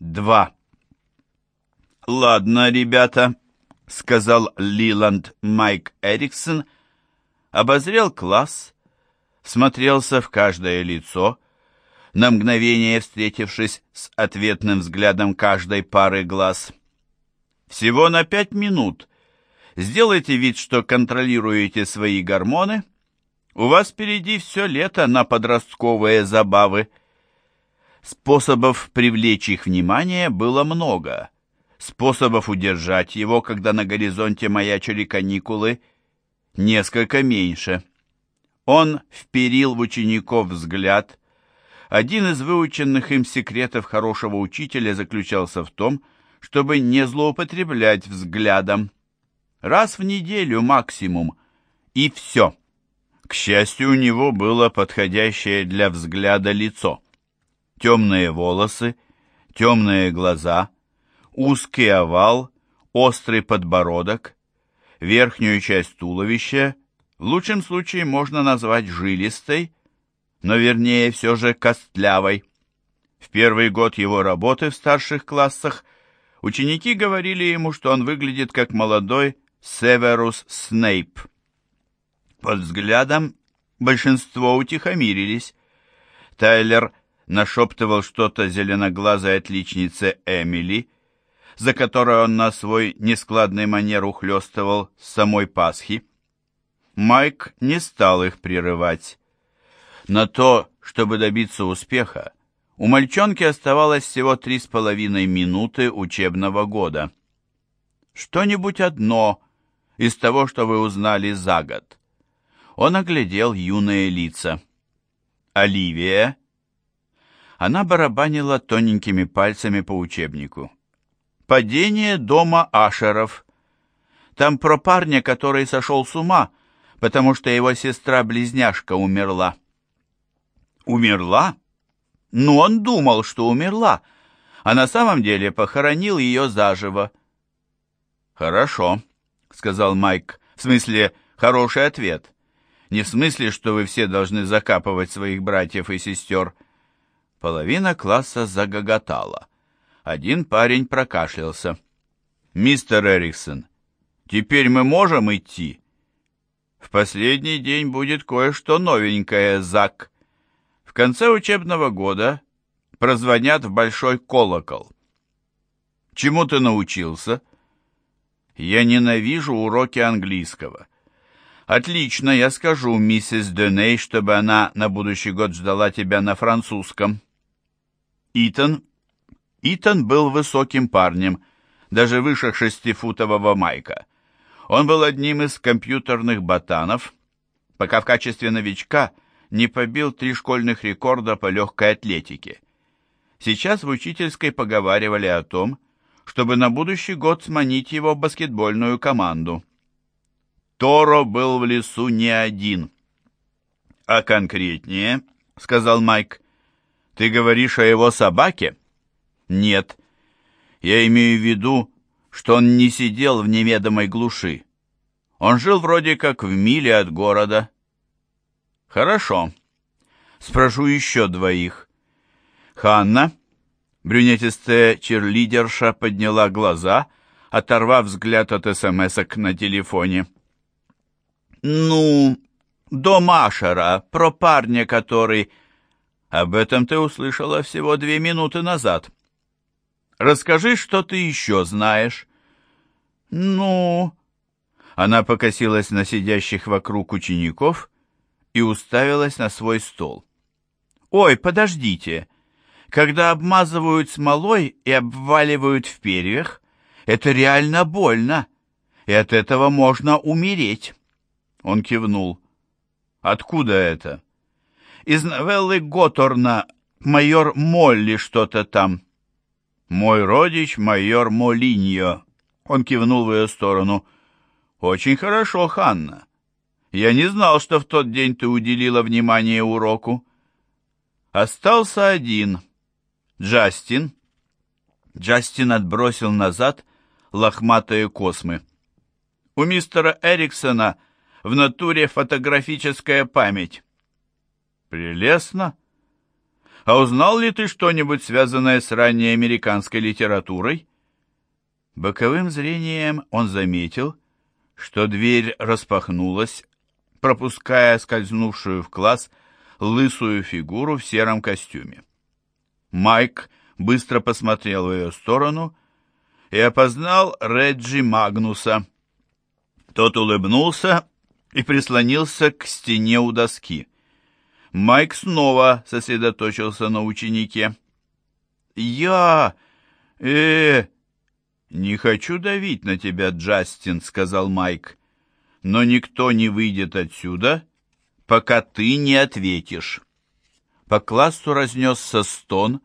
2. «Ладно, ребята», — сказал Лиланд Майк Эриксон, обозрел класс, смотрелся в каждое лицо, на мгновение встретившись с ответным взглядом каждой пары глаз. «Всего на пять минут. Сделайте вид, что контролируете свои гормоны. У вас впереди все лето на подростковые забавы». Способов привлечь их внимание было много. Способов удержать его, когда на горизонте маячили каникулы, несколько меньше. Он вперил в учеников взгляд. Один из выученных им секретов хорошего учителя заключался в том, чтобы не злоупотреблять взглядом. Раз в неделю максимум, и все. К счастью, у него было подходящее для взгляда лицо темные волосы, темные глаза, узкий овал, острый подбородок, верхнюю часть туловища в лучшем случае можно назвать жилистой, но вернее все же костлявой. В первый год его работы в старших классах ученики говорили ему, что он выглядит как молодой Северус Снейп. Под взглядом большинство утихомирились. Тайлер нашептывал что-то зеленоглазой отличнице Эмили, за которой он на свой нескладный манер ухлёстывал с самой Пасхи. Майк не стал их прерывать. На то, чтобы добиться успеха, у мальчонки оставалось всего три с половиной минуты учебного года. Что-нибудь одно из того, что вы узнали за год. Он оглядел юные лица. Оливия она барабанила тоненькими пальцами по учебнику. «Падение дома Ашеров. Там про парня, который сошел с ума, потому что его сестра-близняшка умерла». «Умерла? Ну, он думал, что умерла, а на самом деле похоронил ее заживо». «Хорошо», — сказал Майк, — «в смысле, хороший ответ». Не в смысле, что вы все должны закапывать своих братьев и сестер, — Половина класса загоготала. Один парень прокашлялся. «Мистер Эриксон, теперь мы можем идти?» «В последний день будет кое-что новенькое, Зак. В конце учебного года прозвонят в большой колокол». «Чему ты научился?» «Я ненавижу уроки английского». «Отлично, я скажу миссис Деней, чтобы она на будущий год ждала тебя на французском». Итан. Итан был высоким парнем, даже выше шестифутового майка. Он был одним из компьютерных ботанов, пока в качестве новичка не побил три школьных рекорда по легкой атлетике. Сейчас в учительской поговаривали о том, чтобы на будущий год сманить его в баскетбольную команду. Торо был в лесу не один. «А конкретнее», — сказал Майк, ты говоришь о его собаке? Нет. Я имею в виду, что он не сидел в неведомой глуши. Он жил вроде как в миле от города. Хорошо. Спрошу еще двоих. Ханна, брюнетистая черлидерша, подняла глаза, оторвав взгляд от смс-ок на телефоне. «Ну, до Машера, про парня, который...» Об этом ты услышала всего две минуты назад. Расскажи, что ты еще знаешь. Ну... Она покосилась на сидящих вокруг учеников и уставилась на свой стол. «Ой, подождите! Когда обмазывают смолой и обваливают в перьях, это реально больно, и от этого можно умереть!» Он кивнул. «Откуда это?» Из новеллы Готорна «Майор Молли что-то там». «Мой родич, майор Молиньо». Он кивнул в ее сторону. «Очень хорошо, Ханна. Я не знал, что в тот день ты уделила внимание уроку». Остался один. Джастин. Джастин отбросил назад лохматые космы. У мистера Эриксона в натуре фотографическая память. Прелестно. А узнал ли ты что-нибудь, связанное с ранней американской литературой? Боковым зрением он заметил, что дверь распахнулась, пропуская скользнувшую в класс лысую фигуру в сером костюме. Майк быстро посмотрел в ее сторону и опознал Реджи Магнуса. Тот улыбнулся и прислонился к стене у доски. Майк снова сосредоточился на ученике. «Я... э «Не хочу давить на тебя, Джастин», — сказал Майк. «Но никто не выйдет отсюда, пока ты не ответишь». По классу разнесся стон,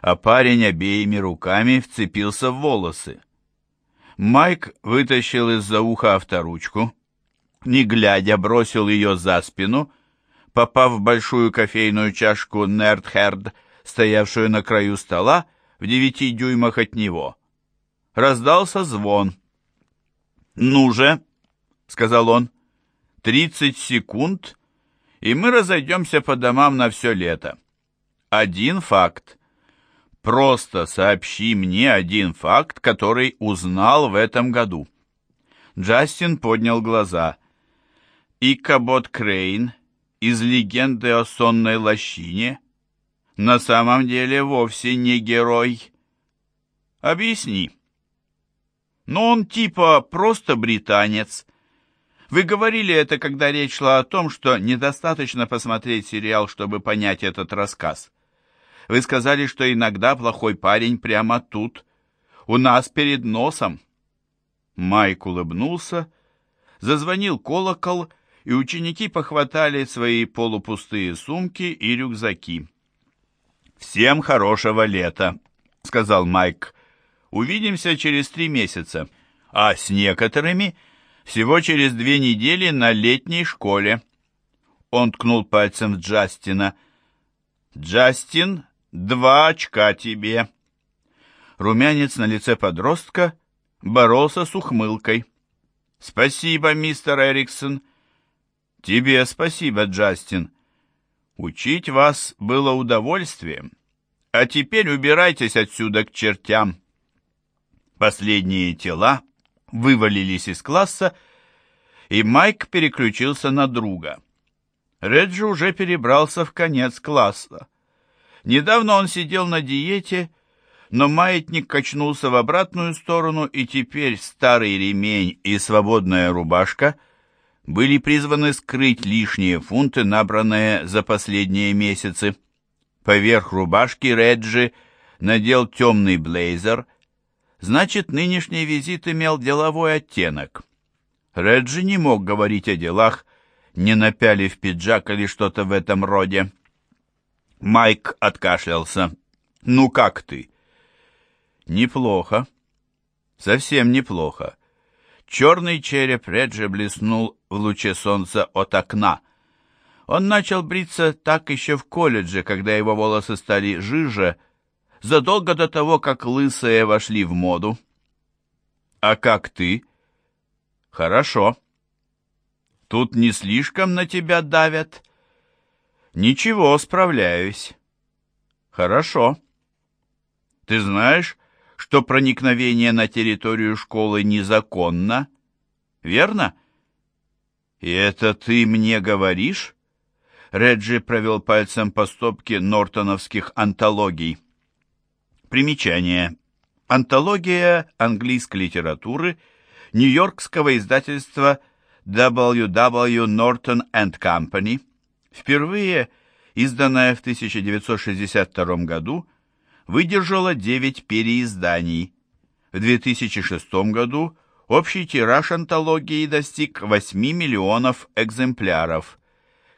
а парень обеими руками вцепился в волосы. Майк вытащил из-за уха авторучку, не глядя бросил ее за спину, попав в большую кофейную чашку Нертхерд, стоявшую на краю стола в девяти дюймах от него. Раздался звон. «Ну же», — сказал он, — «тридцать секунд, и мы разойдемся по домам на все лето. Один факт. Просто сообщи мне один факт, который узнал в этом году». Джастин поднял глаза. Икабот Крейн из легенды о сонной лощине на самом деле вовсе не герой. Объясни. Но он типа просто британец. Вы говорили это, когда речь шла о том, что недостаточно посмотреть сериал, чтобы понять этот рассказ. Вы сказали, что иногда плохой парень прямо тут, у нас перед носом. Майк улыбнулся, зазвонил колокол, и ученики похватали свои полупустые сумки и рюкзаки. «Всем хорошего лета», — сказал Майк. «Увидимся через три месяца, а с некоторыми всего через две недели на летней школе». Он ткнул пальцем в Джастина. «Джастин, два очка тебе». Румянец на лице подростка боролся с ухмылкой. «Спасибо, мистер Эриксон», Тебе спасибо, Джастин. Учить вас было удовольствием. А теперь убирайтесь отсюда к чертям. Последние тела вывалились из класса, и Майк переключился на друга. Реджи уже перебрался в конец класса. Недавно он сидел на диете, но маятник качнулся в обратную сторону, и теперь старый ремень и свободная рубашка — были призваны скрыть лишние фунты, набранные за последние месяцы. Поверх рубашки Реджи надел темный блейзер, значит, нынешний визит имел деловой оттенок. Реджи не мог говорить о делах, не напялив пиджак или что-то в этом роде. Майк откашлялся. «Ну как ты?» «Неплохо. Совсем неплохо. Черный череп Реджи блеснул в луче солнца от окна. Он начал бриться так еще в колледже, когда его волосы стали жиже, задолго до того, как лысые вошли в моду. «А как ты?» «Хорошо. Тут не слишком на тебя давят?» «Ничего, справляюсь». «Хорошо. Ты знаешь, что проникновение на территорию школы незаконно, верно? И это ты мне говоришь? Реджи провел пальцем по стопке нортоновских антологий. Примечание. Антология английской литературы Нью-Йоркского издательства W.W. Norton and Company, впервые изданная в 1962 году, выдержала 9 переизданий. В 2006 году общий тираж антологии достиг 8 миллионов экземпляров.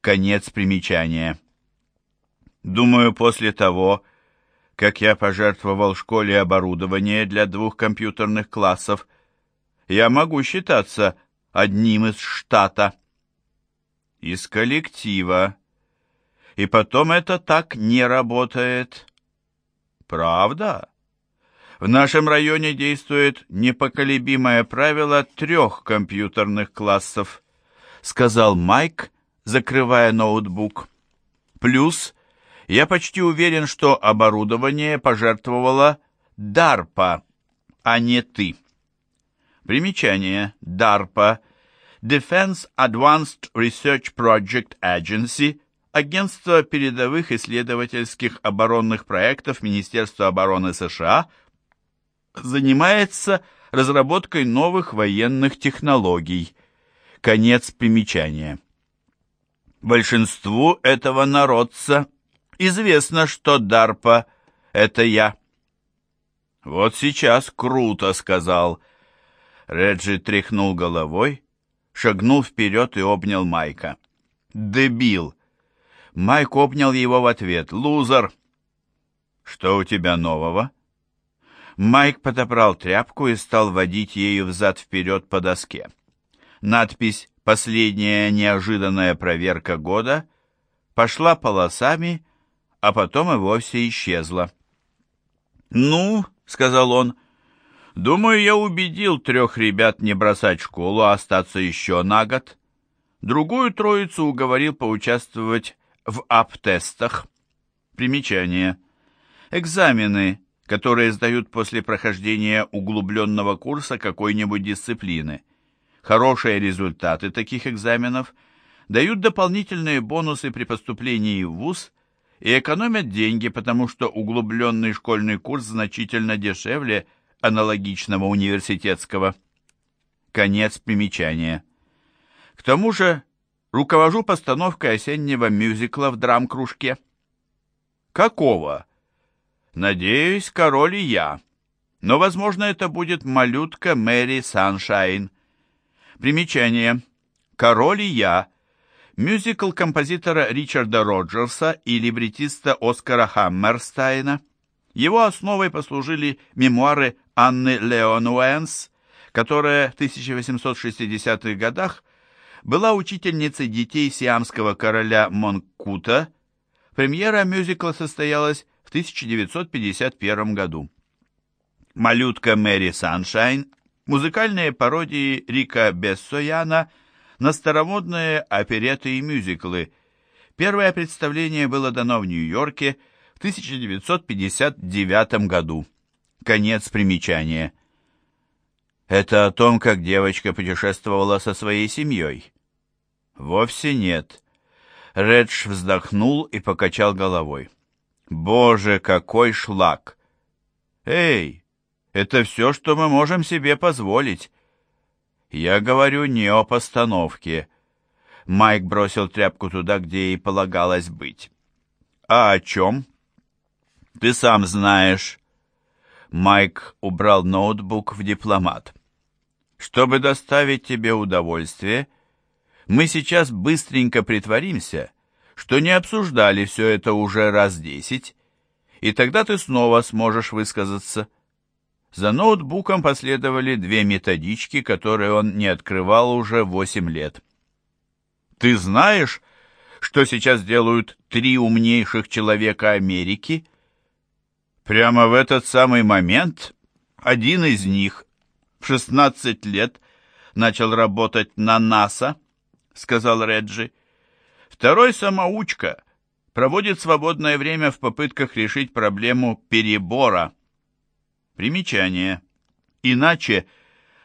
Конец примечания. Думаю, после того, как я пожертвовал школе оборудование для двух компьютерных классов, я могу считаться одним из штата. Из коллектива. И потом это так не работает. Правда? В нашем районе действует непоколебимое правило трех компьютерных классов, сказал Майк, закрывая ноутбук. Плюс Я почти уверен, что оборудование пожертвовала DARPA, а не ты. Примечание. DARPA Defense Advanced Research Project Agency Агентство передовых исследовательских оборонных проектов Министерства обороны США занимается разработкой новых военных технологий. Конец примечания. Большинству этого народца известно, что Дарпа — это я. «Вот сейчас круто», — сказал. Реджи тряхнул головой, шагнул вперед и обнял Майка. «Дебил!» Майк обнял его в ответ. «Лузер!» «Что у тебя нового?» Майк подобрал тряпку и стал водить ею взад-вперед по доске. Надпись «Последняя неожиданная проверка года» пошла полосами, а потом и вовсе исчезла. «Ну», — сказал он, — «думаю, я убедил трех ребят не бросать школу, а остаться еще на год. Другую троицу уговорил поучаствовать в ап-тестах. Примечание. Экзамены которые сдают после прохождения углубленного курса какой-нибудь дисциплины. Хорошие результаты таких экзаменов дают дополнительные бонусы при поступлении в ВУЗ и экономят деньги, потому что углубленный школьный курс значительно дешевле аналогичного университетского. Конец примечания. К тому же руковожу постановкой осеннего мюзикла в драм-кружке. Какого? Надеюсь, король и я. Но, возможно, это будет малютка Мэри Саншайн. Примечание. «Король и я» мюзикл композитора Ричарда Роджерса и либретиста Оскара Хаммерстайна. Его основой послужили мемуары Анны Леон Уэнс, которая в 1860-х годах была учительницей детей сиамского короля Монкута. Премьера мюзикла состоялась в 1951 году. «Малютка Мэри Саншайн» – музыкальные пародии Рика Бессояна на старомодные опереты и мюзиклы. Первое представление было дано в Нью-Йорке в 1959 году. Конец примечания. Это о том, как девочка путешествовала со своей семьей? Вовсе нет. Редж вздохнул и покачал головой. Боже, какой шлак! Эй, это все, что мы можем себе позволить. Я говорю не о постановке. Майк бросил тряпку туда, где ей полагалось быть. А о чем? Ты сам знаешь. Майк убрал ноутбук в дипломат. Чтобы доставить тебе удовольствие, мы сейчас быстренько притворимся, что не обсуждали все это уже раз десять, и тогда ты снова сможешь высказаться. За ноутбуком последовали две методички, которые он не открывал уже восемь лет. Ты знаешь, что сейчас делают три умнейших человека Америки? Прямо в этот самый момент один из них в 16 лет начал работать на НАСА, сказал Реджи. Второй самоучка проводит свободное время в попытках решить проблему перебора. Примечание. Иначе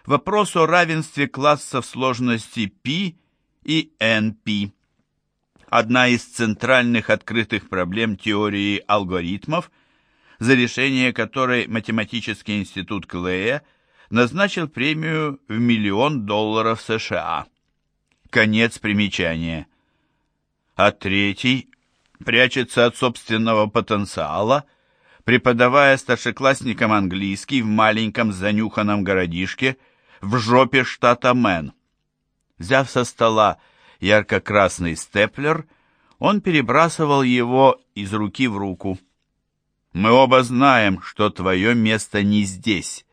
вопрос о равенстве классов сложности P и NP. Одна из центральных открытых проблем теории алгоритмов, за решение которой Математический институт Клея назначил премию в миллион долларов США. Конец примечания а третий прячется от собственного потенциала, преподавая старшеклассникам английский в маленьком занюханном городишке в жопе штата Мэн. Взяв со стола ярко-красный степлер, он перебрасывал его из руки в руку. «Мы оба знаем, что твое место не здесь.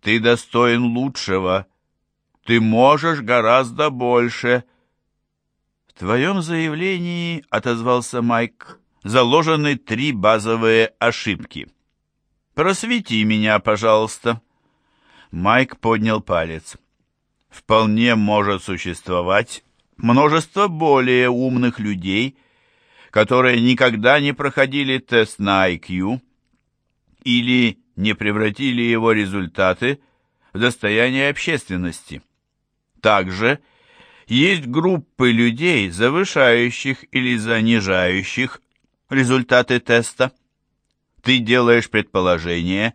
Ты достоин лучшего. Ты можешь гораздо больше», «В твоем заявлении, — отозвался Майк, — заложены три базовые ошибки. Просвети меня, пожалуйста». Майк поднял палец. «Вполне может существовать множество более умных людей, которые никогда не проходили тест на IQ или не превратили его результаты в достояние общественности. Также есть группы людей, завышающих или занижающих результаты теста. Ты делаешь предположение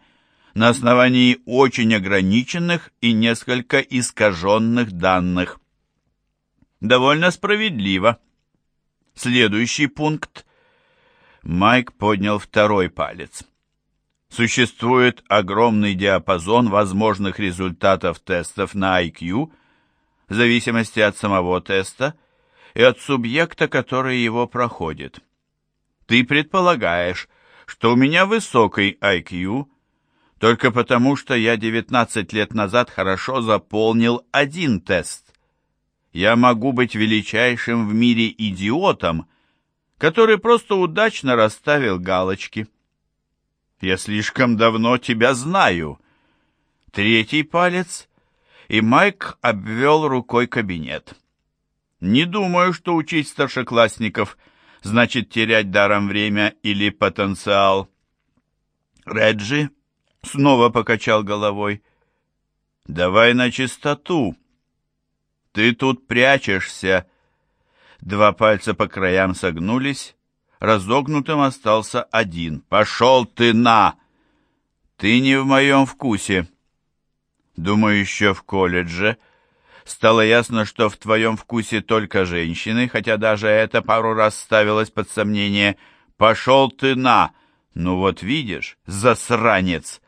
на основании очень ограниченных и несколько искаженных данных. Довольно справедливо. Следующий пункт. Майк поднял второй палец. Существует огромный диапазон возможных результатов тестов на IQ в зависимости от самого теста и от субъекта, который его проходит. Ты предполагаешь, что у меня высокий IQ только потому, что я 19 лет назад хорошо заполнил один тест. Я могу быть величайшим в мире идиотом, который просто удачно расставил галочки. Я слишком давно тебя знаю. Третий палец, и Майк обвел рукой кабинет. Не думаю, что учить старшеклассников значит терять даром время или потенциал. Реджи снова покачал головой. «Давай на чистоту. Ты тут прячешься». Два пальца по краям согнулись, разогнутым остался один. «Пошел ты на!» «Ты не в моем вкусе». «Думаю, еще в колледже». Стало ясно, что в твоем вкусе только женщины, хотя даже это пару раз ставилось под сомнение. «Пошел ты на!» «Ну вот видишь, засранец!»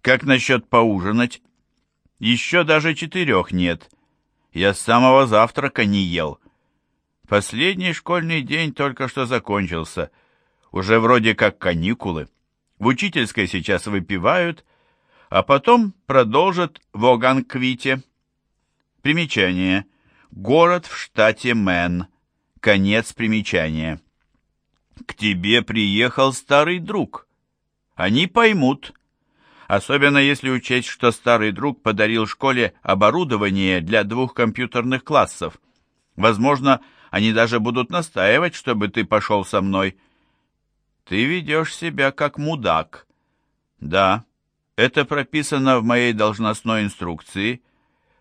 «Как насчет поужинать?» «Еще даже четырех нет. Я с самого завтрака не ел». Последний школьный день только что закончился. Уже вроде как каникулы. В учительской сейчас выпивают, а потом продолжат в Оганквите. Примечание. Город в штате Мэн. Конец примечания. К тебе приехал старый друг. Они поймут. Особенно если учесть, что старый друг подарил школе оборудование для двух компьютерных классов. Возможно, они даже будут настаивать, чтобы ты пошел со мной. Ты ведешь себя как мудак. Да, это прописано в моей должностной инструкции.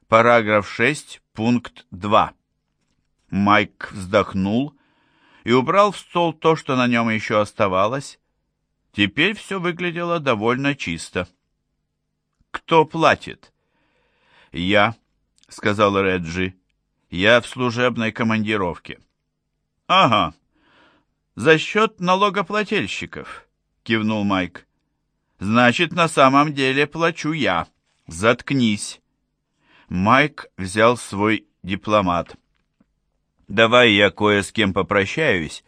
Параграф 6, пункт 2. Майк вздохнул и убрал в стол то, что на нем еще оставалось. Теперь все выглядело довольно чисто. «Кто платит?» «Я», — сказал Реджи. Я в служебной командировке. Ага. За счет налогоплательщиков, кивнул Майк. Значит, на самом деле плачу я. Заткнись. Майк взял свой дипломат. Давай я кое с кем попрощаюсь,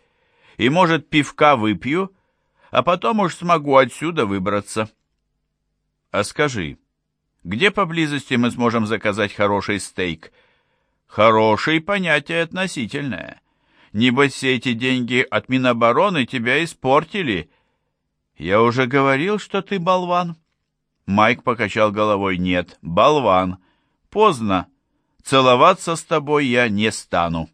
и, может, пивка выпью, а потом уж смогу отсюда выбраться. А скажи, где поблизости мы сможем заказать хороший стейк? Хорошее понятие относительное. Небось, все эти деньги от Минобороны тебя испортили. Я уже говорил, что ты болван. Майк покачал головой. Нет, болван. Поздно. Целоваться с тобой я не стану.